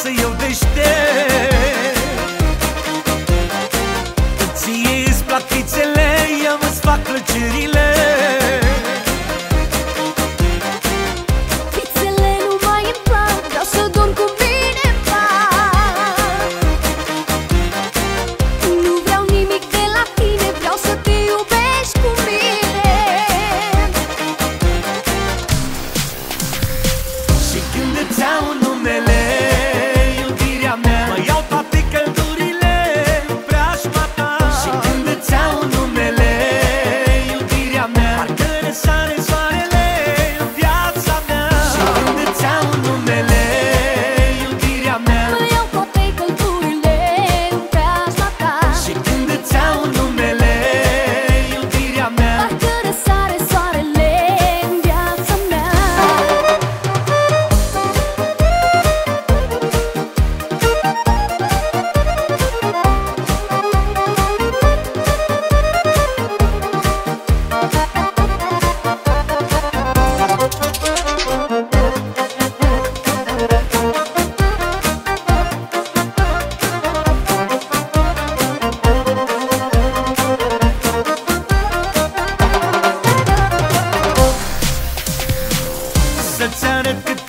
acasă eu deștept. Ție-ți plac fițele, eu îți fac plăcerile. it, it, it.